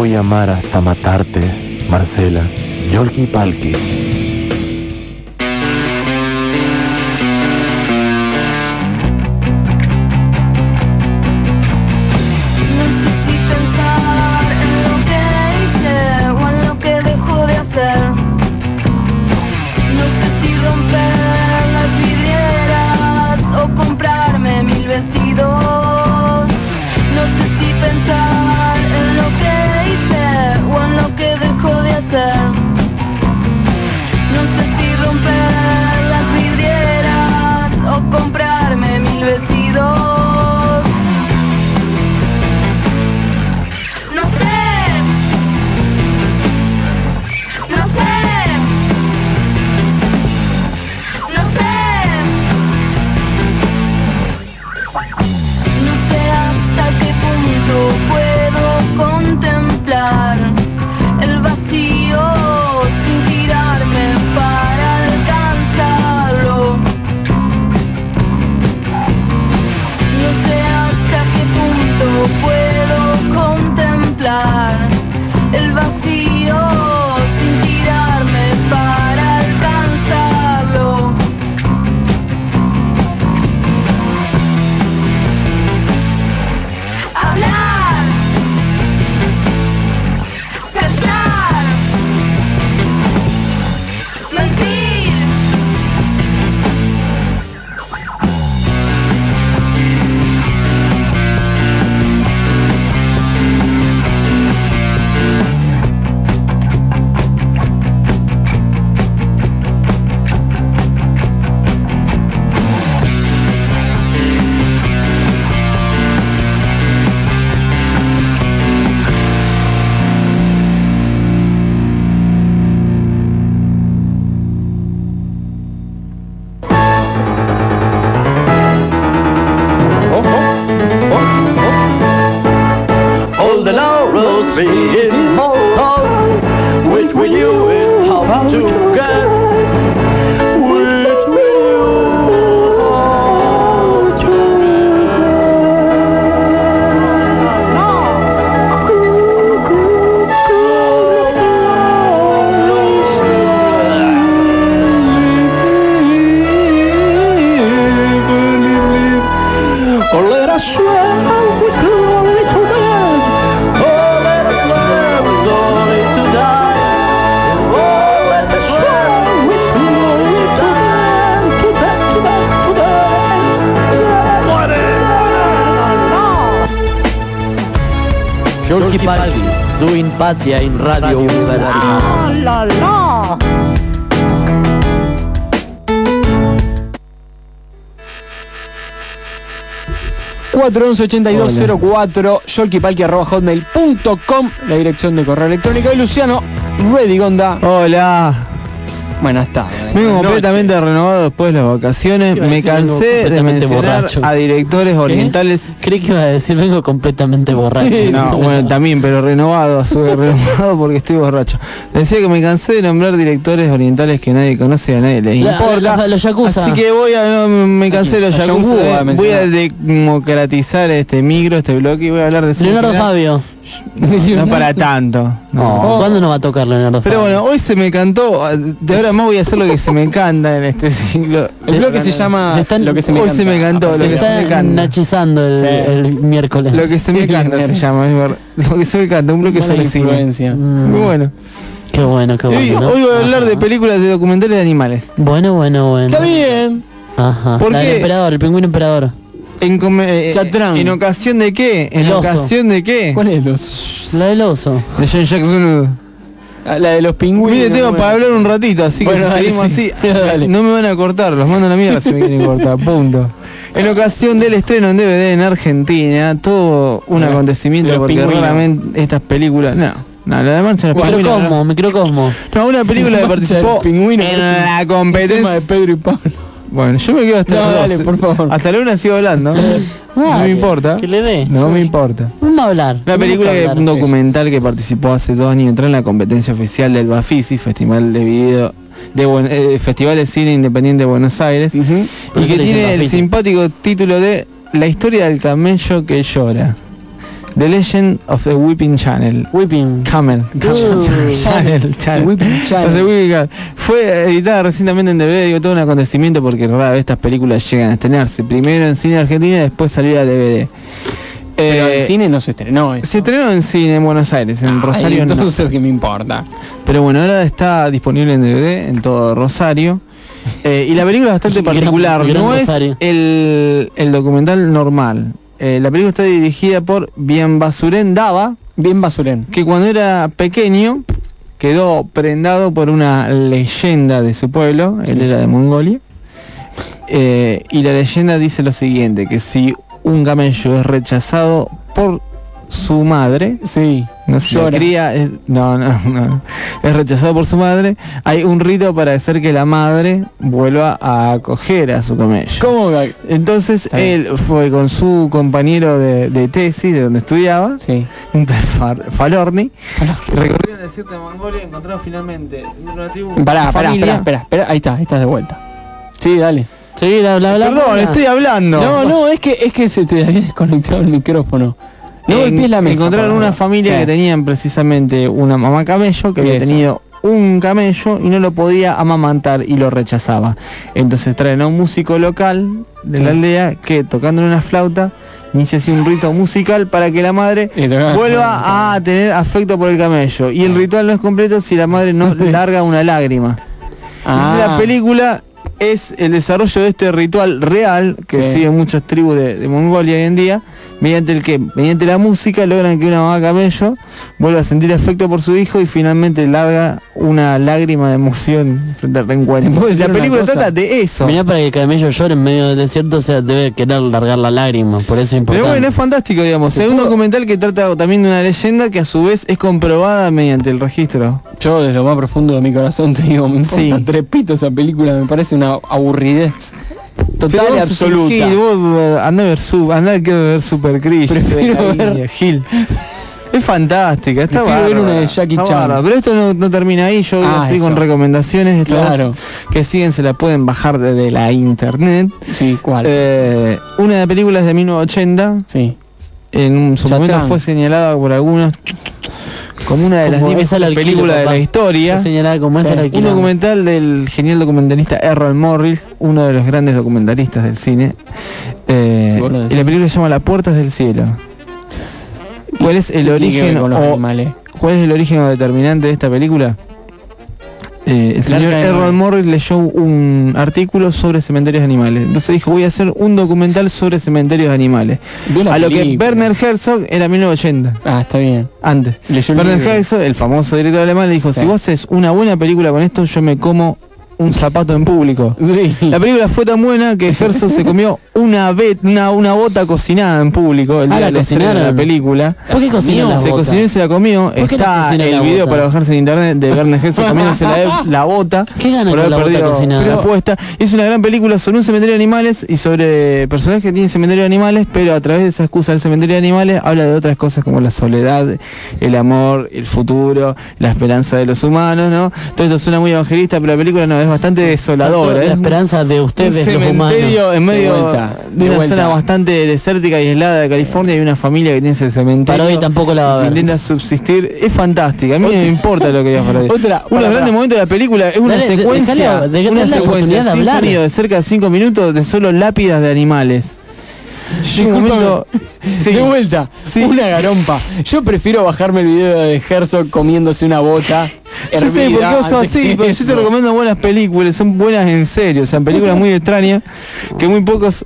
Voy a amar hasta matarte, Marcela. Yolki Palki. 411-8204, hotmail.com la dirección de correo electrónico y Luciano Redigonda. Hola. Buenas tardes. Vengo completamente renovado después de las vacaciones. Me cansé de mencionar borracho. a directores orientales. Creí que iba a decir vengo completamente borracho. No, bueno, también, pero renovado, a su vez renovado porque estoy borracho. Decía que me cansé de nombrar directores orientales que nadie conoce a nadie le La- importa. la- los Yakuza. Así que voy a, no, me cansé de los Yakuza, eh. voy a democratizar este micro, este bloque y voy a hablar de Leonardo. Fabio. No para tanto. No. ¿Cuándo nos va a tocar Leonardo Pero Fabio? bueno, hoy se me cantó, de ahora más voy a hacer lo que se me canta en este ciclo. El bloque se llama se están- Lo que se me Hoy canta. se me cantó, lo se que se me canta. nachizando el, Sí. el miércoles. Lo que se me canta se llama. Lo que se me canta, un bloque sobre influencia. Mm, Muy bueno. Qué bueno, qué Hoy, bueno. ¿no? hoy voy a hablar de películas de documentales de animales. Bueno, bueno, bueno. Está bien. Ajá. ¿Por qué? emperador, el pingüino emperador. En, come- eh, Chatrán. ¿En ocasión de qué? ¿En El oso. ocasión de qué? ¿Cuál es los? La del oso. De Jean-Jacques Renaud. Ah, La de los pingüinos. Mire, tengo bueno. para hablar un ratito, así que si sí. así, Dale. no me van a cortar, los mando a la mierda si me quieren cortar, punto. En ocasión del estreno en DVD en Argentina, todo un acontecimiento porque pingüinos. raramente estas películas, no, no, lo de Marcha Microcosmo, no. microcosmo. No, una película que participó en la El tema de competencia. Pedro y Pablo. Bueno, yo me quedo hasta No, las dale, 12. por favor. Hasta la una sigo hablando. No me importa. Que le dé. No me importa. Vamos a hablar. Una película, que, un documental que participó hace dos años entró en la competencia oficial del Bafisi, Festival de Video de eh, Festival de Cine Independiente de Buenos Aires, y que tiene el simpático título de La historia del camello que llora. The Legend of the Whipping Channel. Whipping. Camel. Uh, Channel, Channel. Whipping Channel. Fue editada recientemente en DVD, digo, todo un acontecimiento porque rara vez estas películas llegan a estrenarse. Primero en cine argentino y después salió a DVD. Pero Eh, el cine no se estrenó eso. se estrenó en cine en Buenos Aires, en Ay, Rosario no. entonces qué me importa. Pero bueno, ahora está disponible en DVD en todo Rosario. Eh, y la película es bastante particular, no es el, el documental normal. Eh, la película está dirigida por Bien Basuren Dava, Bien basurén. que cuando era pequeño quedó prendado por una leyenda de su pueblo, él era de Mongolia. Eh, y la leyenda dice lo siguiente, que si un camello es rechazado por su madre, Sí. no se Llora. cría, es, no, no, no, es rechazado por su madre, hay un rito para hacer que la madre vuelva a acoger a su camello. ¿Cómo? Entonces bien. él fue con su compañero de, de tesis, de donde estudiaba, Sí. un Falorni, recorrieron el desierto de Mongolia y encontraron finalmente una tribu, Pará, pará, familia. espera, espera, espera. Ahí está, ahí estás de vuelta. Sí, dale. Sí, la, la, la, Perdón, estoy hablando. No, no, es que es que se te había desconectado el micrófono. No En- golpees la mesa. Encontraron una familia Sí. que tenían precisamente una mamá camello que había Eso. tenido un camello y no lo podía amamantar y lo rechazaba. Entonces traen a un músico local de la aldea que tocando una flauta inicia así un rito musical para que la madre vuelva a tener afecto por el camello. Y el ritual no es completo si la madre no larga una lágrima. Ah. Entonces la película es el desarrollo de este ritual real que Sí. siguen muchas tribus de, de Mongolia hoy en día, mediante el que, mediante la música logran que una mamá camello vuelva a sentir afecto por su hijo y finalmente larga una lágrima de emoción frente al ¿Te reencuentro. La película trata de eso. Mirá para que el camello llore en medio del desierto, o sea, debe querer largar la lágrima, por eso es Pero importante. bueno, es fantástico, digamos. Es un documental que trata también de una leyenda que a su vez es comprobada mediante el registro. Yo desde lo más profundo de mi corazón te digo, me Sí. tres pitos esa película, me parece una aburridez total vos absoluta. Gil, vos andá a ver su, andá a ver Super Cris, Prefiero ver- Gil. Es fantástica, está Prefiero ver bárbara, una de Jackie Chan. bárbara. Pero esto no, no termina ahí, yo voy Ah, a seguir eso. con recomendaciones estas Claro. que siguen, se la pueden bajar desde la internet. Sí, ¿cuál? Eh, una de las películas de 1980, sí. en su Chatrán. momento fue señalada por algunos como una de las Como películas de la historia. Como Sí. la Un documental del genial documentalista Errol Morris, uno de los grandes documentalistas del cine. Eh, Sí, y la película se llama Las Puertas del Cielo. ¿Cuál es el ¿Qué tiene que origen o cuál es el origen o determinante de esta película? Eh, el señor Errol. Morris leyó un artículo sobre cementerios animales. Entonces dijo, voy a hacer un documental sobre cementerios animales. A lo que. Werner Herzog era 1980. Ah, está bien. Antes. Werner. Herzog, el famoso director alemán, le dijo, Sí. si vos haces una buena película con esto, yo me como un zapato en público. La película fue tan buena que Herzog se comió una, una una bota cocinada en público el Ah, día la de la película. ¿Por qué cocinan las Se botas? cocinó y se la comió. ¿Por qué la Está el video bota? para bajarse en internet de Werner Herzog comiéndose la, la bota. ¿Qué gana por haber la bota perdido cocinada? la apuesta. Es una gran película sobre un cementerio de animales y sobre personajes que tienen cementerio de animales, pero a través de esa excusa del cementerio de animales habla de otras cosas como la soledad, el amor, el futuro, la esperanza de los humanos, ¿no? Todo esto suena muy evangelista, pero la película no es bastante desoladora. La es esperanza de ustedes, los humanos. en medio De vuelta, de, de una vuelta. zona bastante desértica y aislada de California y una familia que tiene ese cementerio. Para hoy tampoco la va a ver. Intenta subsistir. Es fantástica. A mí no me importa lo que digas para. Otra- Uno de los grandes momentos de la película es una Dale, de- secuencia, dejale- de- una secuencia hablar. de cerca de 5 minutos de solo lápidas de animales. Momento... Sí. De vuelta, Sí. una garompa. Yo prefiero bajarme el video de Herzog comiéndose una bota Yo sé por qué sos así, pero yo te recomiendo buenas películas, son buenas en serio, o sea, películas muy extrañas que muy pocos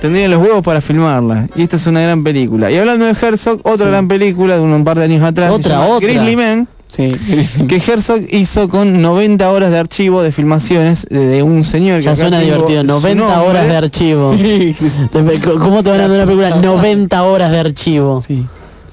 tendrían los huevos para filmarlas. Y esta es una gran película. Y hablando de Herzog, otra gran película de un par de años atrás, Otra, otra. Grizzly Man, Sí. que Herzog hizo con 90 horas de archivo de filmaciones de, un señor que Ya suena divertido, su 90 nombre. horas de archivo. ¿Cómo te van a dar una película 90 horas de archivo? Sí.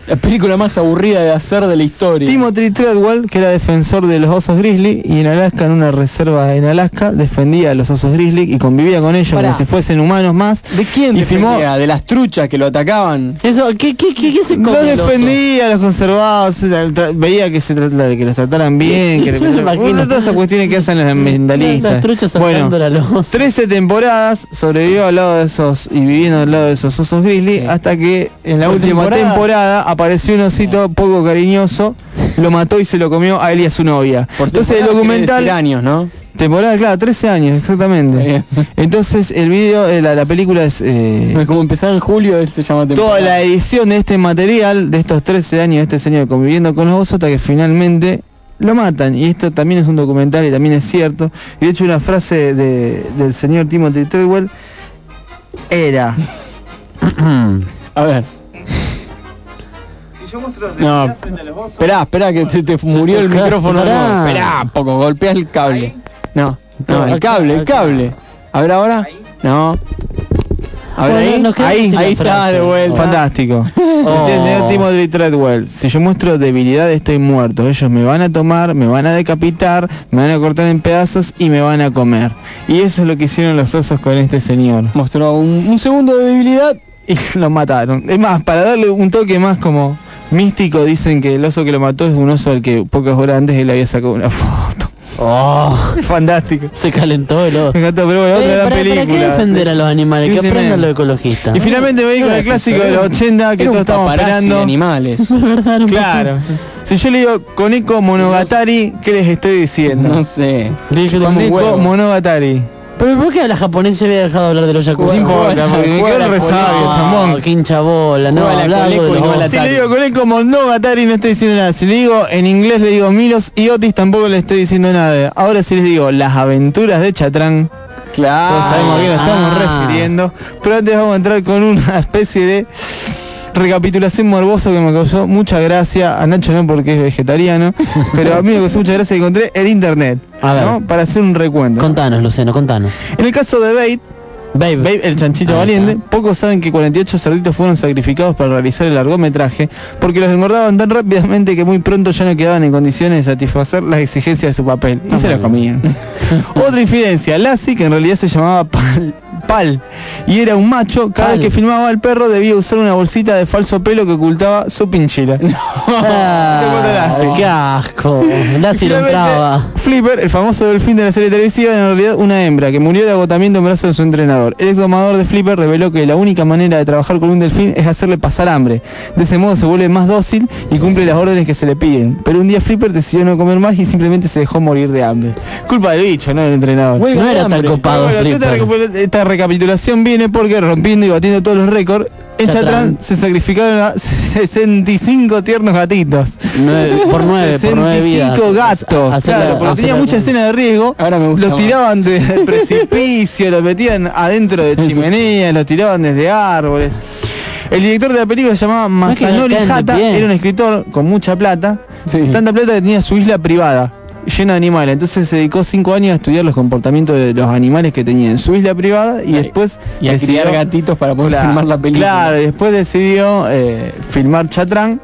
La película más aburrida de hacer de la historia. Timothy Treadwell, que era defensor de los osos grizzly y en Alaska, en una reserva en Alaska, defendía a los osos grizzly y convivía con ellos Pará. como si fuesen humanos más. ¿De quién Y filmó- defendía? ¿De las truchas que lo atacaban? Eso, ¿qué, qué, qué, qué se Los come oso? defendía, los tra- veía que se trata de que los trataran bien, que imagino. todas esas cuestiones que hacen los ambientalistas. Las truchas bueno, los 13 temporadas sobrevivió al lado de esos y viviendo al lado de esos osos grizzly hasta que en la última temporada. temporada. Apareció un osito poco cariñoso, lo mató y se lo comió a él y a su novia. Por Entonces el documental decir años, ¿no? temporada claro, 13 años exactamente. Entonces el video eh, la, la película es eh, Como empezar en julio, se llama toda la edición de este material de estos 13 años de este señor conviviendo con los osos hasta que finalmente lo matan y esto también es un documental y también es cierto y de hecho una frase de, del señor Timothy Treadwell era A ver. Yo muestro No, esperá, esperá que te, te murió el micrófono. nuevo. Esperá, poco, golpea el cable. No, no, el cable, el cable. A ver ahora. No. A ver Bueno, ahí. Ahí, ahí está de vuelta. fantástico Oh. Decía el señor Timothy Treadwell si yo muestro debilidad estoy muerto ellos me van a tomar me van a decapitar me van a cortar en pedazos y me van a comer y eso es lo que hicieron los osos con este señor Mostró un, un segundo de debilidad. y lo mataron. Es más, para darle un toque más como místico, dicen que el oso que lo mató es un oso al que pocas horas antes él había sacado una foto. Oh, Fantástico. se calentó el oso. Me encantó, pero bueno, otra Eh, gran ¿para, ¿Para qué película. defender a los animales? Que aprendan los ecologistas. Y finalmente me voy con el clásico de los 80 que todos estamos esperando. de animales. Claro. Si yo le digo Koneko Monogatari, ¿qué les estoy diciendo? No sé. Huevo. Monogatari. Pero ¿por qué a la japonesa había dejado hablar de los No yakuza? importa, porque me resabio, chamón. qué hincha bola, no, Juega la habla algo Coleco de y no los Si le Atari. digo no estoy diciendo nada. Si le digo en inglés le digo Milos y Otis tampoco le estoy diciendo nada. Ahora si les digo las aventuras de Chatrán, Claro. todos sabemos a qué nos estamos ah. refiriendo. Pero antes vamos a entrar con una especie de recapitulación morboso que me causó mucha gracia. A Nacho no porque es vegetariano, pero a mí me causó mucha gracia que encontré el internet. A ver. ¿no? Para hacer un recuento. Contanos, Luciano, contanos. En el caso de Bait, Babe. Babe, el chanchito Ahí valiente, está. pocos saben que 48 cerditos fueron sacrificados para realizar el largometraje, porque los engordaban tan rápidamente que muy pronto ya no quedaban en condiciones de satisfacer las exigencias de su papel, y se los comían. Otra infidencia, Lassie, que en realidad se llamaba Pal, Pal y era un macho, cada Pal. vez que filmaba al perro debía usar una bolsita de falso pelo que ocultaba su pinchila. Ah, Te cuento Lassie. qué asco. Lassie no entraba. Flipper, el famoso delfín de la serie televisiva, era en realidad una hembra que murió de agotamiento en brazos de su entrenador. El ex domador de Flipper reveló que la única manera de trabajar con un delfín es hacerle pasar hambre. De ese modo se vuelve más dócil y cumple las órdenes que se le piden. Pero un día Flipper decidió no comer más y simplemente se dejó morir de hambre. culpa del bicho, no del entrenador. No era tan copado Bueno, Flipper. esta recapitulación viene porque rompiendo y batiendo todos los récords, en Chatrán. Se sacrificaron a 65 tiernos gatitos. Por nueve, por nueve vidas. 65 gatos. La- claro, porque tenía la- mucha escena de riesgo. Ahora me gusta Los más. tiraban de- del precipicio, los metían adentro de chimeneas, los tiraban desde árboles. El director de la película se llamaba Masanori Hata, era un escritor con mucha plata, tanta plata que tenía su isla privada, llena de animales. Entonces se dedicó cinco años a estudiar los comportamientos de los animales que tenía en su isla privada y después Y a decidió- criar gatitos para poder Claro, filmar la película. Claro, después decidió eh, filmar Chatrán.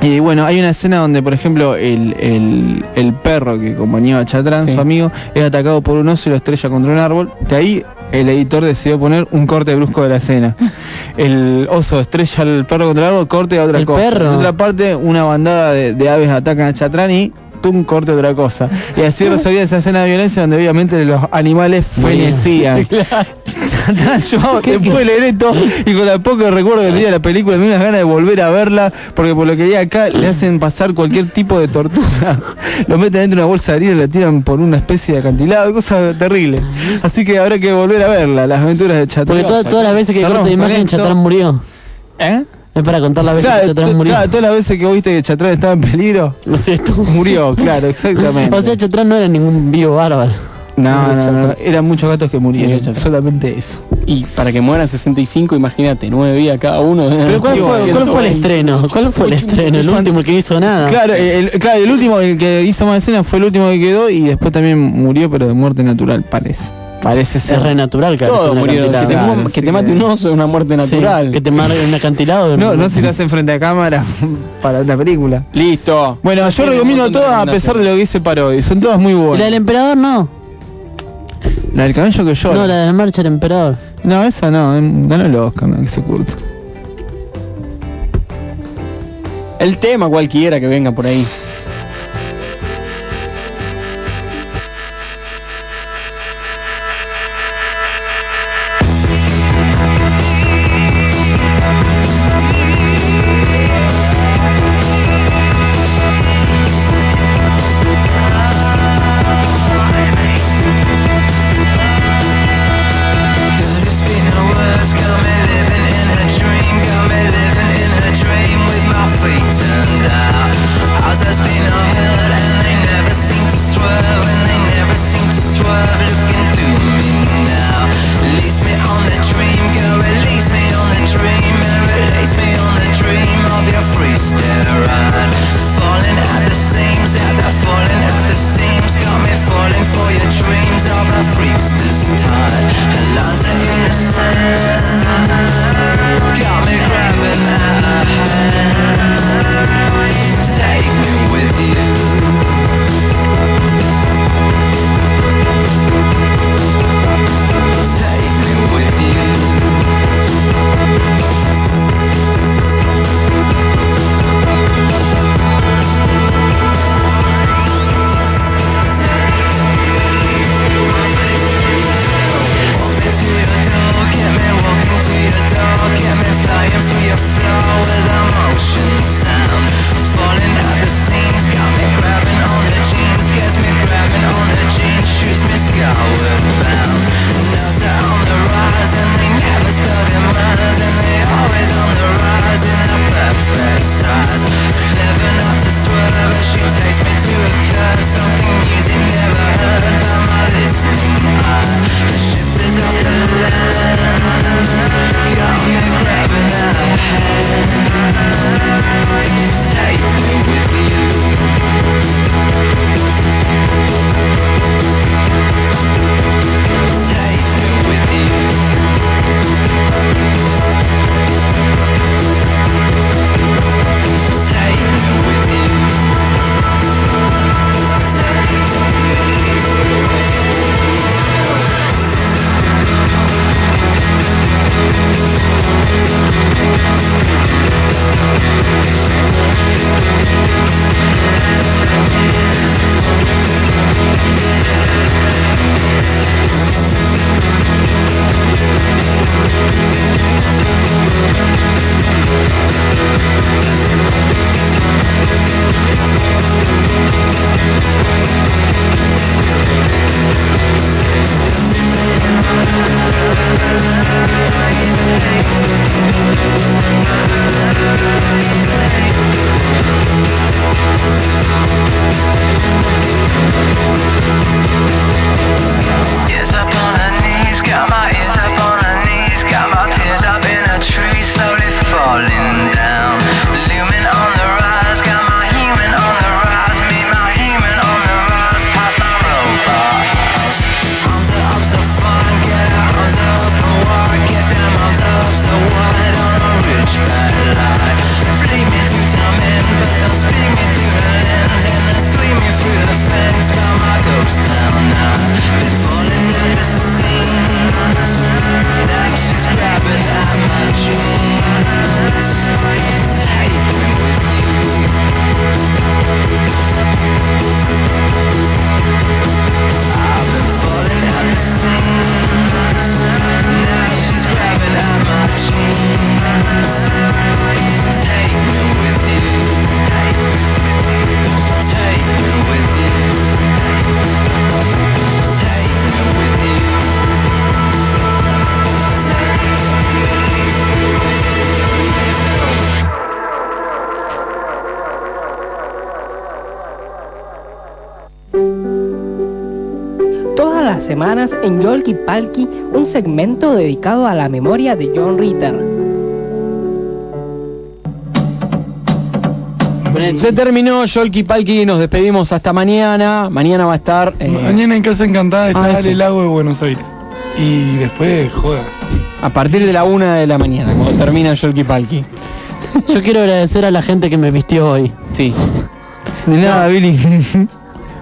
Y bueno, hay una escena donde, por ejemplo, el, el, el perro que acompañaba a Chatrán, Sí. su amigo, es atacado por un oso y lo estrella contra un árbol. De ahí el editor decidió poner un corte brusco de la escena. El oso estrella al perro contra el árbol, corte a otra El cosa. perro. En otra parte, una bandada de, de aves atacan a Chatrán y tum, corte otra cosa. Y así resolvía esa escena de violencia donde obviamente los animales fenecían. Yo después de leer esto y con la poco recuerdo que tenía de la película me dio unas ganas de volver a verla porque por lo que vi acá le hacen pasar cualquier tipo de tortura lo meten dentro de una bolsa de harina y la tiran por una especie de acantilado cosa terrible así que habrá que volver a verla las aventuras de Chatrán Porque todas, todas las veces que con imagen. Chatrán murió. ¿Eh? Es para contar las veces Claro, que Chatrán to- murió. claro, todas las veces que viste que Chatrán estaba en peligro murió claro exactamente O sea, Chatrán no era ningún vivo bárbaro. no, no, no, eran muchos gatos que murieron solamente eso Y para que mueran 65, imagínate, 9 vidas cada uno. Pero ¿cuál fue, cuál fue el 120. estreno? ¿Cuál fue el estreno? El último el que hizo nada. Claro, el, claro, el último el que hizo más escenas fue el último que quedó y después también murió, pero de muerte natural, parece. Parece ser. Es re natural que un murieron. Que te, mu- que te mate un oso es una muerte Sí, natural. que te mate un acantilado. No, no si lo hacen frente a cámara para una película. Listo. Bueno, yo recomiendo todas a pesar de lo que dice Parodi, son todas muy ¿Y la del buenas. emperador no? La del camello que yo. No, la de la marcha del emperador. No, esa no, em, ganó el Oscar, no, que se curta. El tema cualquiera que venga por ahí. En Yolki Palki, un segmento dedicado a la memoria de John Ritter. Se terminó Yolki Palki, nos despedimos hasta mañana. Mañana va a estar. eh, Mañana en Casa Encantada está Ah, el lago de Buenos Aires. Y después, joder. a partir de la una de la mañana, cuando termina Yolki Palki. Yo quiero agradecer a la gente que me vistió hoy. Sí. De nada, Billy.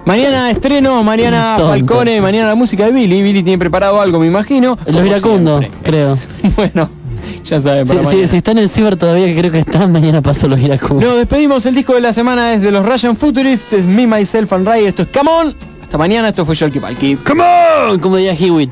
Mañana estreno, mañana. Falcone, mañana la música de Billy. Billy tiene preparado algo, me imagino. Los iracundos, creo. bueno, ya saben, Si, para si- mañana. si está en el ciber todavía, que creo que está, mañana pasó los iracundos. Nos despedimos, el disco de la semana es de los Russian Futurists, es Me, Myself and Ray, esto es Come On. Hasta mañana, esto fue Yolki Palki. ¡Come on! Como diría Hewitt.